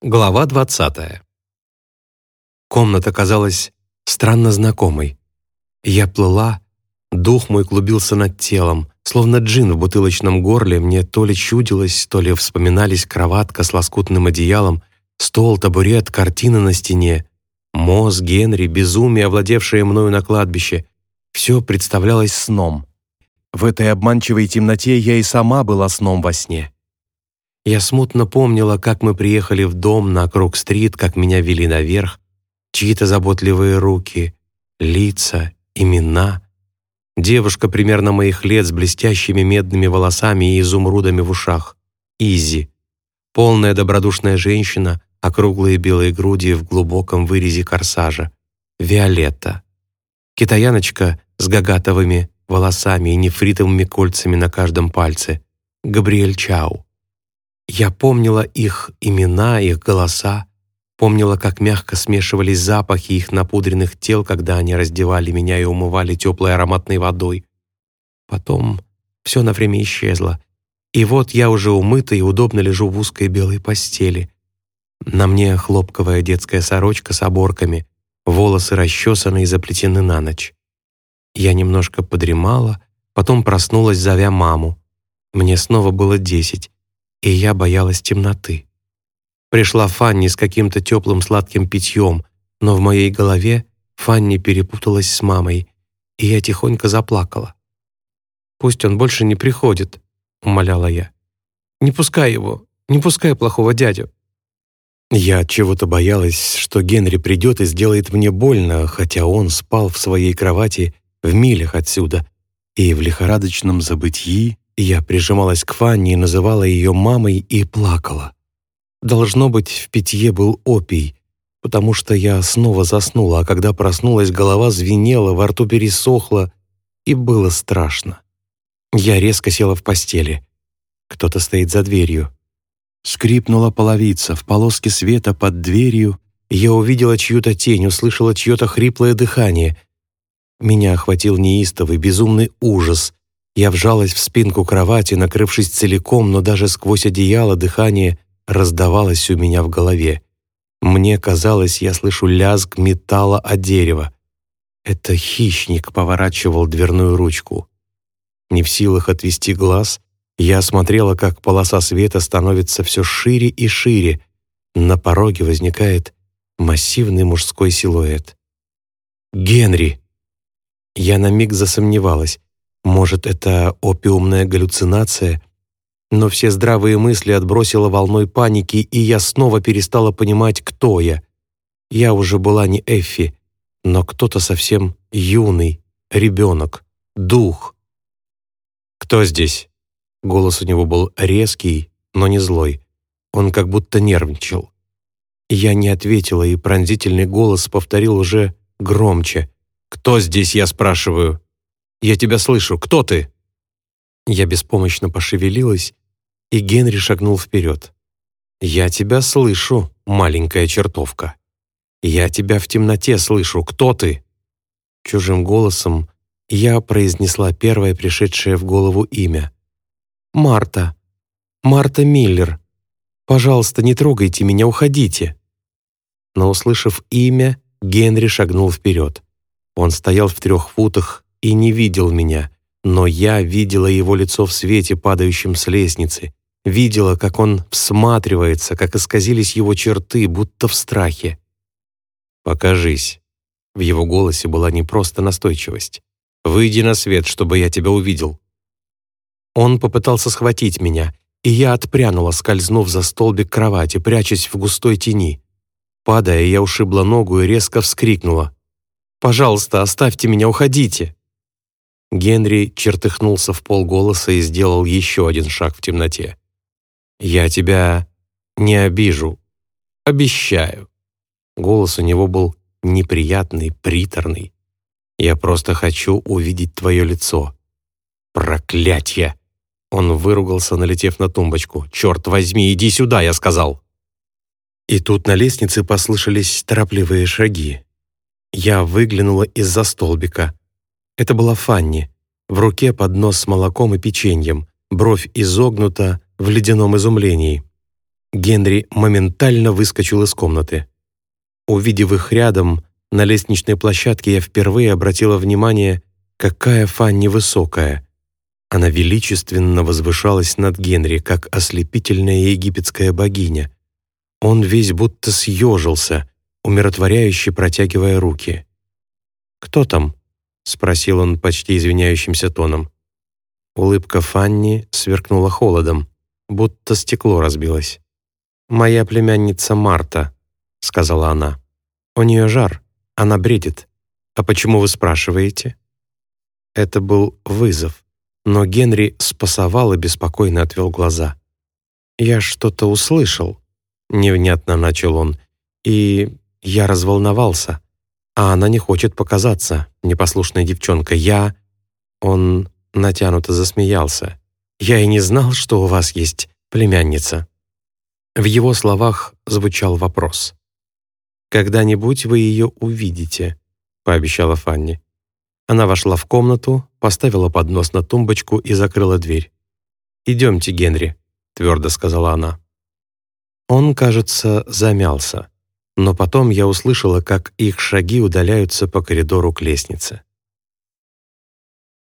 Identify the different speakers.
Speaker 1: Глава 20. Комната казалась странно знакомой. Я плыла, дух мой клубился над телом, словно джин в бутылочном горле, мне то ли чудилось, то ли вспоминались кроватка с лоскутным одеялом, стол, табурет, картина на стене, Моз, Генри, безумие, овладевшее мною на кладбище. Все представлялось сном. В этой обманчивой темноте я и сама была сном во сне. Я смутно помнила, как мы приехали в дом на Круг-стрит, как меня вели наверх, чьи-то заботливые руки, лица, имена. Девушка примерно моих лет с блестящими медными волосами и изумрудами в ушах. Изи. Полная добродушная женщина, округлые белые груди в глубоком вырезе корсажа. Виолетта. Китаяночка с гагатовыми волосами и нефритовыми кольцами на каждом пальце. Габриэль Чау. Я помнила их имена, их голоса, помнила, как мягко смешивались запахи их напудренных тел, когда они раздевали меня и умывали теплой ароматной водой. Потом все на время исчезло, и вот я уже умыта и удобно лежу в узкой белой постели. На мне хлопковая детская сорочка с оборками, волосы расчесаны и заплетены на ночь. Я немножко подремала, потом проснулась, зовя маму. Мне снова было десять и я боялась темноты. Пришла Фанни с каким-то теплым сладким питьем, но в моей голове Фанни перепуталась с мамой, и я тихонько заплакала. «Пусть он больше не приходит», — умоляла я. «Не пускай его, не пускай плохого дядю». Я чего-то боялась, что Генри придет и сделает мне больно, хотя он спал в своей кровати в милях отсюда, и в лихорадочном забытии я прижималась к Фанни называла ее мамой и плакала. Должно быть, в питье был опий, потому что я снова заснула, а когда проснулась, голова звенела, во рту пересохла, и было страшно. Я резко села в постели. Кто-то стоит за дверью. Скрипнула половица, в полоске света под дверью я увидела чью-то тень, услышала чье-то хриплое дыхание. Меня охватил неистовый, безумный ужас. Я вжалась в спинку кровати, накрывшись целиком, но даже сквозь одеяло дыхание раздавалось у меня в голове. Мне казалось, я слышу лязг металла о дерево. Это хищник поворачивал дверную ручку. Не в силах отвести глаз, я смотрела, как полоса света становится все шире и шире. На пороге возникает массивный мужской силуэт. «Генри!» Я на миг засомневалась. Может, это опиумная галлюцинация? Но все здравые мысли отбросило волной паники, и я снова перестала понимать, кто я. Я уже была не Эффи, но кто-то совсем юный, ребенок, дух. «Кто здесь?» Голос у него был резкий, но не злой. Он как будто нервничал. Я не ответила, и пронзительный голос повторил уже громче. «Кто здесь, я спрашиваю?» Я тебя слышу. Кто ты?» Я беспомощно пошевелилась, и Генри шагнул вперед. «Я тебя слышу, маленькая чертовка. Я тебя в темноте слышу. Кто ты?» Чужим голосом я произнесла первое пришедшее в голову имя. «Марта. Марта Миллер. Пожалуйста, не трогайте меня, уходите». Но, услышав имя, Генри шагнул вперед. Он стоял в трех футах и не видел меня, но я видела его лицо в свете, падающем с лестницы, видела, как он всматривается, как исказились его черты, будто в страхе. «Покажись». В его голосе была не просто настойчивость. «Выйди на свет, чтобы я тебя увидел». Он попытался схватить меня, и я отпрянула, скользнув за столбик кровати, прячась в густой тени. Падая, я ушибла ногу и резко вскрикнула. «Пожалуйста, оставьте меня, уходите!» Генри чертыхнулся в полголоса и сделал еще один шаг в темноте. «Я тебя не обижу. Обещаю». Голос у него был неприятный, приторный. «Я просто хочу увидеть твое лицо». «Проклятье!» Он выругался, налетев на тумбочку. «Черт возьми, иди сюда!» — я сказал. И тут на лестнице послышались торопливые шаги. Я выглянула из-за столбика. Это была Фанни. В руке поднос с молоком и печеньем, бровь изогнута в ледяном изумлении. Генри моментально выскочил из комнаты. Увидев их рядом, на лестничной площадке я впервые обратила внимание, какая Фанни высокая. Она величественно возвышалась над Генри, как ослепительная египетская богиня. Он весь будто съежился, умиротворяюще протягивая руки. «Кто там?» — спросил он почти извиняющимся тоном. Улыбка Фанни сверкнула холодом, будто стекло разбилось. «Моя племянница Марта», — сказала она. «У нее жар, она бредит. А почему вы спрашиваете?» Это был вызов, но Генри спасовал и беспокойно отвел глаза. «Я что-то услышал», — невнятно начал он, «и я разволновался, а она не хочет показаться, непослушная девчонка. Я...» Он натянуто засмеялся. «Я и не знал, что у вас есть племянница». В его словах звучал вопрос. «Когда-нибудь вы ее увидите», — пообещала Фанни. Она вошла в комнату, поставила поднос на тумбочку и закрыла дверь. «Идемте, Генри», — твердо сказала она. Он, кажется, замялся, но потом я услышала, как их шаги удаляются по коридору к лестнице.